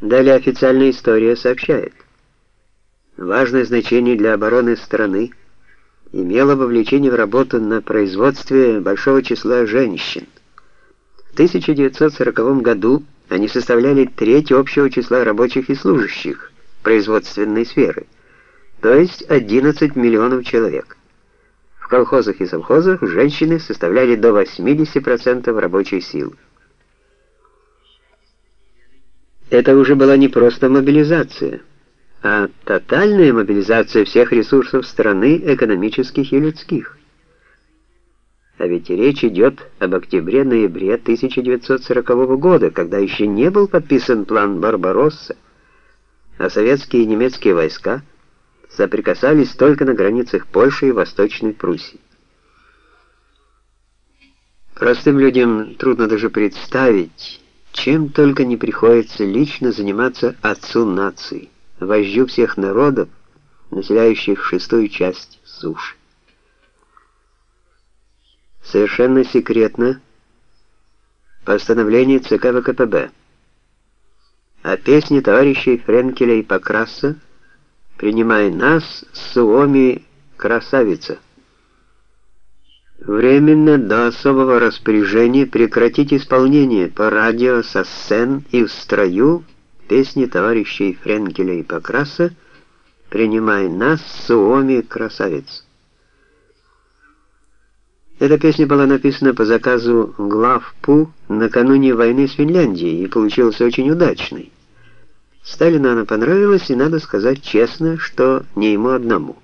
Далее официальная история сообщает. Важное значение для обороны страны имело вовлечение в работу на производстве большого числа женщин. В 1940 году они составляли треть общего числа рабочих и служащих производственной сферы, то есть 11 миллионов человек. В колхозах и совхозах женщины составляли до 80% рабочей силы. Это уже была не просто мобилизация, а тотальная мобилизация всех ресурсов страны, экономических и людских. А ведь речь идет об октябре-ноябре 1940 года, когда еще не был подписан план Барбаросса, а советские и немецкие войска соприкасались только на границах Польши и Восточной Пруссии. Простым людям трудно даже представить, чем только не приходится лично заниматься отцу нации, вождю всех народов, населяющих шестую часть суши. Совершенно секретно постановление ЦК ВКПБ о песне товарищей Френкеля и Покраса «Принимай нас, Суоми, красавица». Временно до особого распоряжения прекратить исполнение по радио со сцен и в строю песни товарищей Френкеля и Покраса «Принимай нас, Суоми, красавиц». Эта песня была написана по заказу главпу накануне войны с Финляндией и получилась очень удачной. Сталину она понравилась, и надо сказать честно, что не ему одному.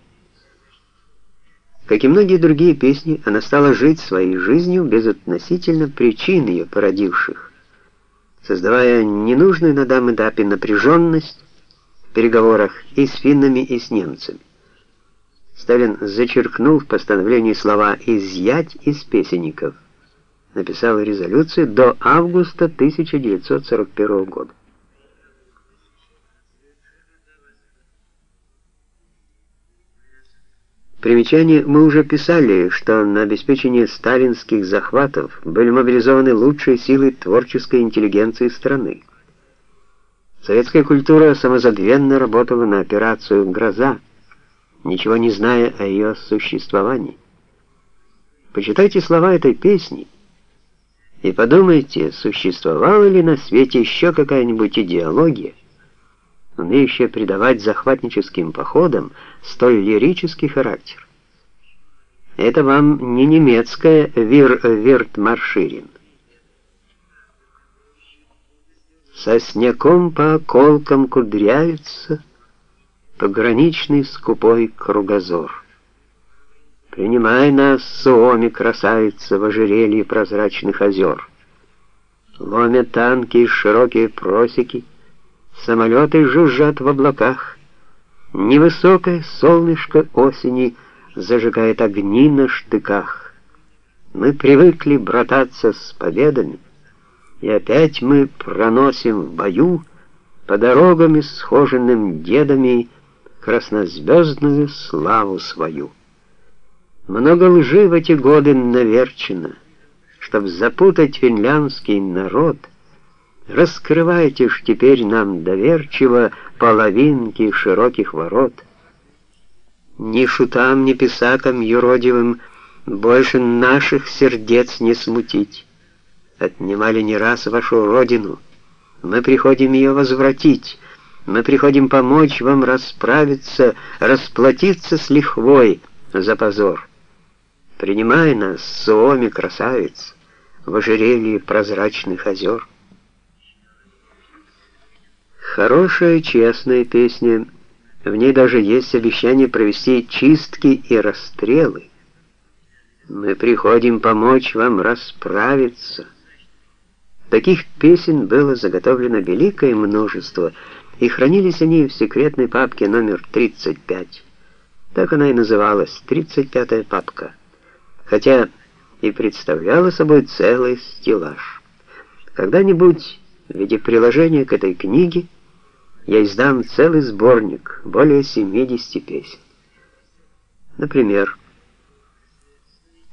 Как и многие другие песни, она стала жить своей жизнью безотносительно причин ее породивших, создавая ненужную на данном этапе напряженность в переговорах и с финнами, и с немцами. Сталин зачеркнул в постановлении слова «изъять из песенников», написал резолюцию до августа 1941 года. Примечание мы уже писали, что на обеспечение сталинских захватов были мобилизованы лучшие силы творческой интеллигенции страны. Советская культура самозабвенно работала на операцию «Гроза», ничего не зная о ее существовании. Почитайте слова этой песни и подумайте, существовала ли на свете еще какая-нибудь идеология, умеющая придавать захватническим походам столь лирический характер. Это вам не немецкая вир-вирт-марширин. Сосняком по околкам кудрявится пограничный скупой кругозор. Принимай нас, Суоми, красавица, в ожерелье прозрачных озер. Ломят танки и широкие просеки, Самолеты жужжат в облаках. Невысокое солнышко осени зажигает огни на штыках. Мы привыкли брататься с победами, и опять мы проносим в бою по дорогам исхоженным дедами краснозвездную славу свою. Много лжи в эти годы наверчено, чтоб запутать финляндский народ — Раскрывайте ж теперь нам доверчиво половинки широких ворот. Ни шутам, ни писакам юродивым больше наших сердец не смутить. Отнимали не раз вашу родину, мы приходим ее возвратить, мы приходим помочь вам расправиться, расплатиться с лихвой за позор. Принимай нас, Суоми, красавиц, в ожерелье прозрачных озер. Хорошая, честная песня. В ней даже есть обещание провести чистки и расстрелы. Мы приходим помочь вам расправиться. Таких песен было заготовлено великое множество, и хранились они в секретной папке номер 35. Так она и называлась, 35-я папка. Хотя и представляла собой целый стеллаж. Когда-нибудь в виде приложения к этой книге я издам целый сборник, более 70 песен. Например,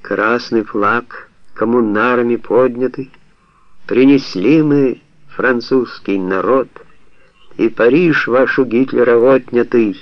«Красный флаг коммунарами поднятый, принесли мы, французский народ, и Париж вашу Гитлера отнятый.